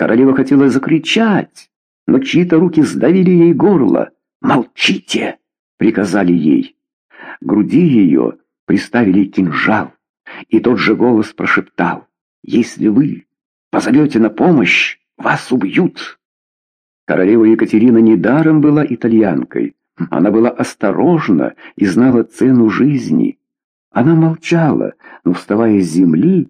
Королева хотела закричать, но чьи-то руки сдавили ей горло. «Молчите!» — приказали ей. Груди ее приставили кинжал, и тот же голос прошептал. «Если вы позовете на помощь, вас убьют!» Королева Екатерина недаром была итальянкой. Она была осторожна и знала цену жизни. Она молчала, но, вставая с земли,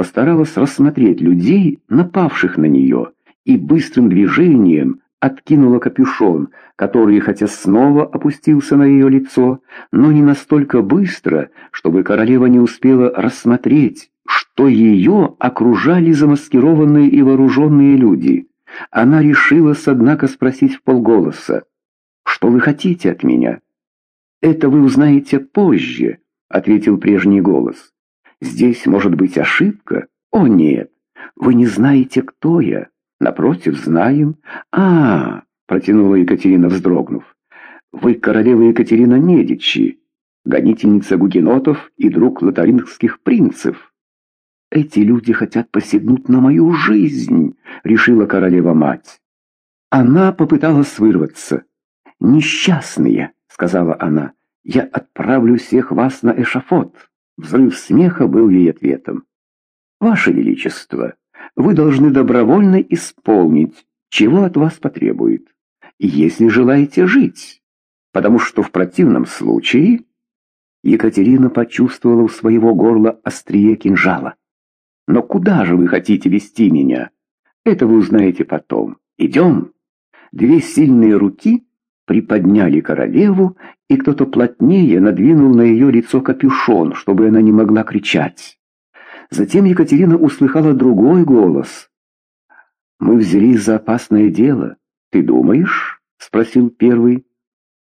постаралась рассмотреть людей, напавших на нее, и быстрым движением откинула капюшон, который, хотя снова опустился на ее лицо, но не настолько быстро, чтобы королева не успела рассмотреть, что ее окружали замаскированные и вооруженные люди. Она решилась, однако, спросить в полголоса, «Что вы хотите от меня?» «Это вы узнаете позже», — ответил прежний голос. «Здесь может быть ошибка?» «О, нет, вы не знаете, кто я. Напротив, знаем». «А, -а — протянула Екатерина, вздрогнув, — вы королева Екатерина Медичи, гонительница гугенотов и друг лотарингских принцев». «Эти люди хотят посягнуть на мою жизнь», — решила королева-мать. Она попыталась вырваться. «Несчастные», — сказала она, — «я отправлю всех вас на эшафот». Взрыв смеха был ей ответом. «Ваше Величество, вы должны добровольно исполнить, чего от вас потребует, если желаете жить, потому что в противном случае...» Екатерина почувствовала у своего горла острие кинжала. Но куда же вы хотите вести меня? Это вы узнаете потом. Идем. Две сильные руки приподняли королеву, и кто-то плотнее надвинул на ее лицо капюшон, чтобы она не могла кричать. Затем Екатерина услыхала другой голос. «Мы взялись за опасное дело. Ты думаешь?» — спросил первый.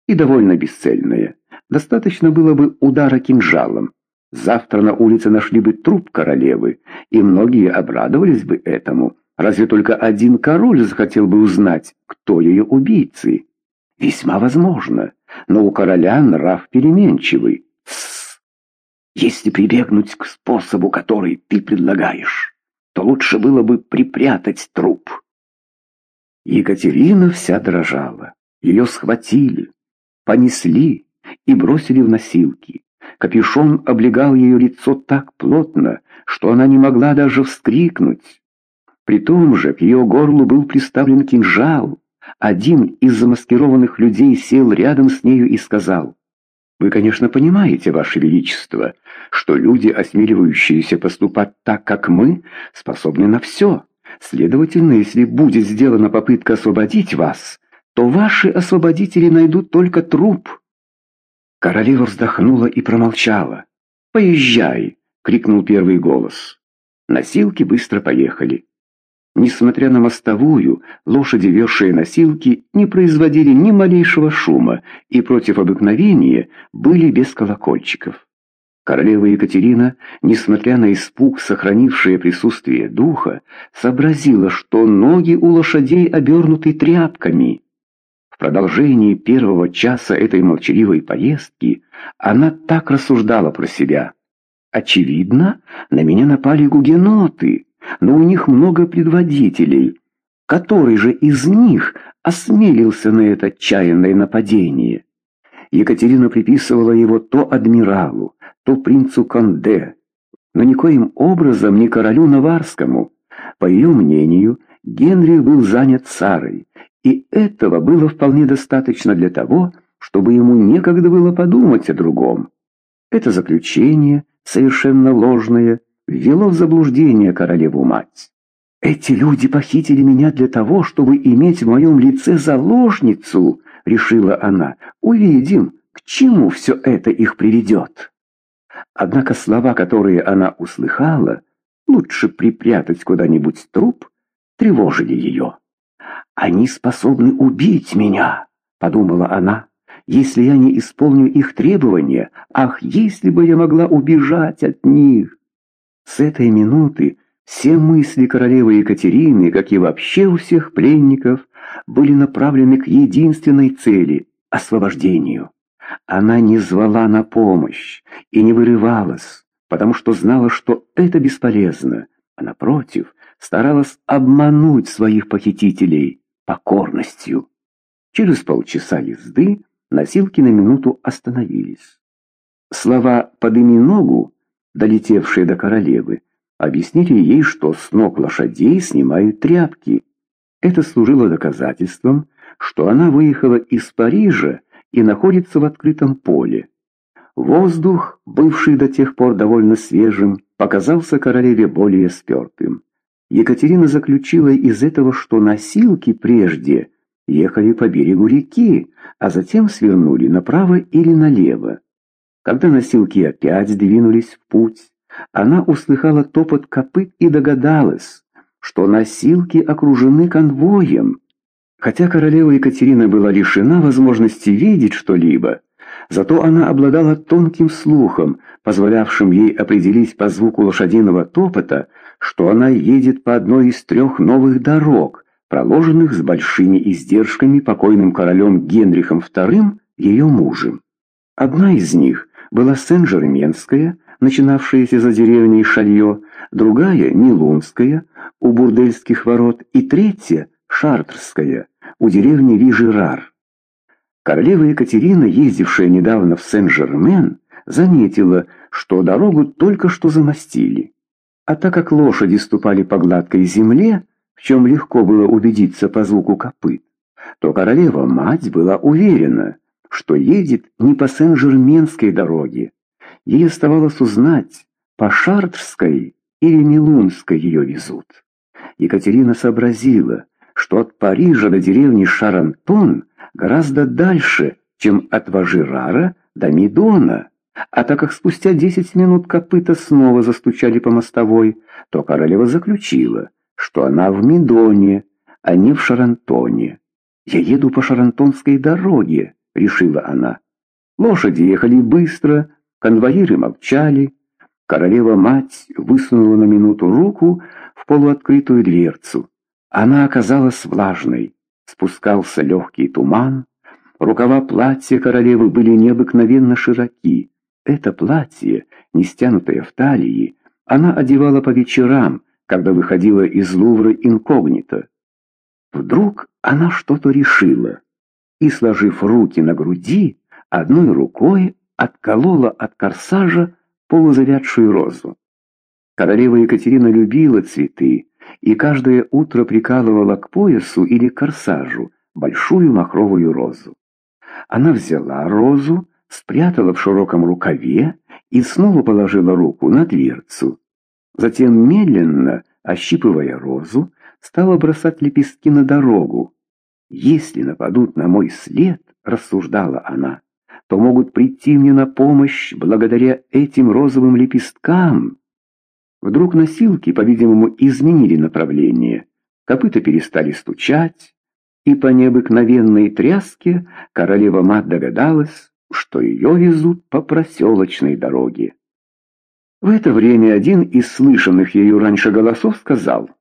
«И довольно бесцельное. Достаточно было бы удара кинжалом. Завтра на улице нашли бы труп королевы, и многие обрадовались бы этому. Разве только один король захотел бы узнать, кто ее убийцы? Весьма возможно, но у короля нрав переменчивый. Тссс. Если прибегнуть к способу, который ты предлагаешь, то лучше было бы припрятать труп. Екатерина вся дрожала. Ее схватили, понесли и бросили в носилки. Капюшон облегал ее лицо так плотно, что она не могла даже вскрикнуть. При том же к ее горлу был приставлен кинжал. Один из замаскированных людей сел рядом с нею и сказал, «Вы, конечно, понимаете, Ваше Величество, что люди, осмеливающиеся поступать так, как мы, способны на все. Следовательно, если будет сделана попытка освободить вас, то ваши освободители найдут только труп». Королева вздохнула и промолчала. «Поезжай!» — крикнул первый голос. Носилки быстро поехали. Несмотря на мостовую, лошади, везшие носилки, не производили ни малейшего шума и против обыкновения были без колокольчиков. Королева Екатерина, несмотря на испуг, сохранившее присутствие духа, сообразила, что ноги у лошадей обернуты тряпками продолжении первого часа этой молчаливой поездки она так рассуждала про себя. Очевидно, на меня напали гугеноты, но у них много предводителей. Который же из них осмелился на это отчаянное нападение? Екатерина приписывала его то адмиралу, то принцу Конде, но никоим образом не королю Наварскому. По ее мнению, Генрих был занят Сарой, и этого было вполне достаточно для того, чтобы ему некогда было подумать о другом. Это заключение, совершенно ложное, ввело в заблуждение королеву-мать. «Эти люди похитили меня для того, чтобы иметь в моем лице заложницу», — решила она. «Увидим, к чему все это их приведет». Однако слова, которые она услыхала, лучше припрятать куда-нибудь труп, тревожили ее. «Они способны убить меня», — подумала она, «если я не исполню их требования. Ах, если бы я могла убежать от них!» С этой минуты все мысли королевы Екатерины, как и вообще у всех пленников, были направлены к единственной цели — освобождению. Она не звала на помощь и не вырывалась, потому что знала, что это бесполезно, а напротив, старалась обмануть своих похитителей покорностью. Через полчаса езды носилки на минуту остановились. Слова «подыми ногу», долетевшие до королевы, объяснили ей, что с ног лошадей снимают тряпки. Это служило доказательством, что она выехала из Парижа и находится в открытом поле. Воздух, бывший до тех пор довольно свежим, показался королеве более спертым. Екатерина заключила из этого, что носилки прежде ехали по берегу реки, а затем свернули направо или налево. Когда носилки опять двинулись в путь, она услыхала топот копыт и догадалась, что носилки окружены конвоем. Хотя королева Екатерина была лишена возможности видеть что-либо, зато она обладала тонким слухом, позволявшим ей определить по звуку лошадиного топота, что она едет по одной из трех новых дорог, проложенных с большими издержками покойным королем Генрихом II, ее мужем. Одна из них была Сен-Жерменская, начинавшаяся за деревней Шалье, другая — Нилунская, у Бурдельских ворот, и третья — Шартрская, у деревни Вижерар. Королева Екатерина, ездившая недавно в Сен-Жермен, заметила, что дорогу только что замостили. А так как лошади ступали по гладкой земле, в чем легко было убедиться по звуку копыт, то королева-мать была уверена, что едет не по Сен-Жерменской дороге. Ей оставалось узнать, по Шартрской или Милунской ее везут. Екатерина сообразила, что от Парижа до деревни Шарантон гораздо дальше, чем от Важирара до Мидона. А так как спустя десять минут копыта снова застучали по мостовой, то королева заключила, что она в Мидоне, а не в Шарантоне. «Я еду по Шарантонской дороге», — решила она. Лошади ехали быстро, конвоиры молчали. Королева-мать высунула на минуту руку в полуоткрытую дверцу. Она оказалась влажной. Спускался легкий туман. Рукава платья королевы были необыкновенно широки. Это платье, не стянутое в талии, она одевала по вечерам, когда выходила из Лувра инкогнито. Вдруг она что-то решила и, сложив руки на груди, одной рукой отколола от корсажа полузавядшую розу. Королева Екатерина любила цветы и каждое утро прикалывала к поясу или корсажу большую махровую розу. Она взяла розу, спрятала в широком рукаве и снова положила руку на дверцу. Затем, медленно, ощипывая розу, стала бросать лепестки на дорогу, «Если нападут на мой след, — рассуждала она, — то могут прийти мне на помощь благодаря этим розовым лепесткам». Вдруг носилки, по-видимому, изменили направление. Копыта перестали стучать, и по необыкновенной тряске королева-мать догадалась, что ее везут по проселочной дороге. В это время один из слышанных ею раньше голосов сказал —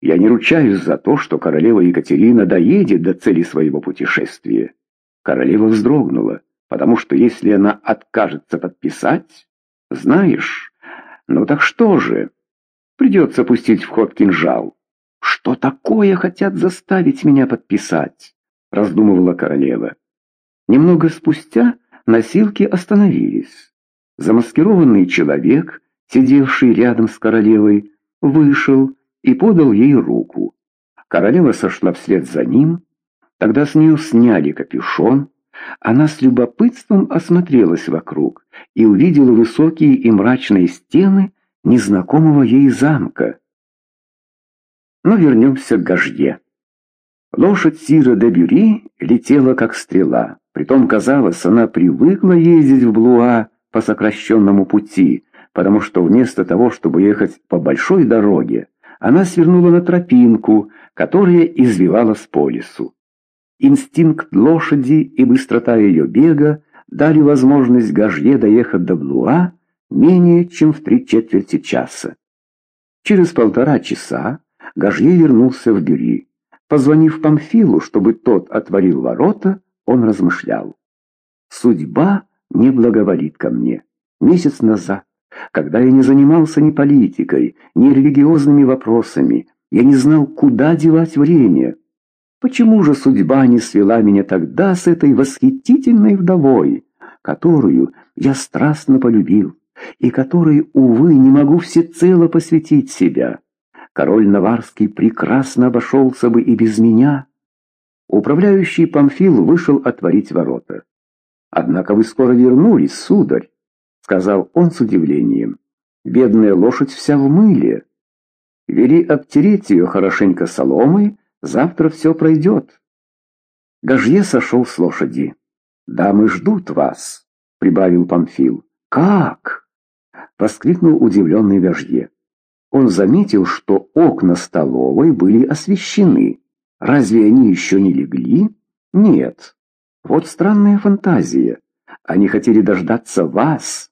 я не ручаюсь за то, что королева Екатерина доедет до цели своего путешествия. Королева вздрогнула, потому что если она откажется подписать, знаешь, ну так что же? Придется пустить в ход кинжал. Что такое хотят заставить меня подписать? Раздумывала королева. Немного спустя носилки остановились. Замаскированный человек, сидевший рядом с королевой, вышел и подал ей руку. Королева сошла вслед за ним, тогда с нее сняли капюшон, она с любопытством осмотрелась вокруг и увидела высокие и мрачные стены незнакомого ей замка. Но вернемся к Гажье. Лошадь Сира де Бюри летела как стрела, притом, казалось, она привыкла ездить в Блуа по сокращенному пути, потому что вместо того, чтобы ехать по большой дороге, она свернула на тропинку, которая извивалась по лесу. Инстинкт лошади и быстрота ее бега дали возможность Гажье доехать до Блуа менее чем в три четверти часа. Через полтора часа Гажье вернулся в Бюри. Позвонив Памфилу, чтобы тот отворил ворота, он размышлял. «Судьба не благоволит ко мне. Месяц назад когда я не занимался ни политикой, ни религиозными вопросами, Я не знал, куда девать время. Почему же судьба не свела меня тогда с этой восхитительной вдовой, которую я страстно полюбил, и которой, увы, не могу всецело посвятить себя? Король Наварский прекрасно обошелся бы и без меня. Управляющий Памфил вышел отворить ворота. «Однако вы скоро вернулись, сударь», — сказал он с удивлением. «Бедная лошадь вся в мыле. Вели обтереть ее хорошенько соломой, завтра все пройдет». Гажье сошел с лошади. «Дамы ждут вас», — прибавил Памфил. «Как?» — воскликнул удивленный Гажье. Он заметил, что окна столовой были освещены. Разве они еще не легли? Нет. Вот странная фантазия. Они хотели дождаться вас,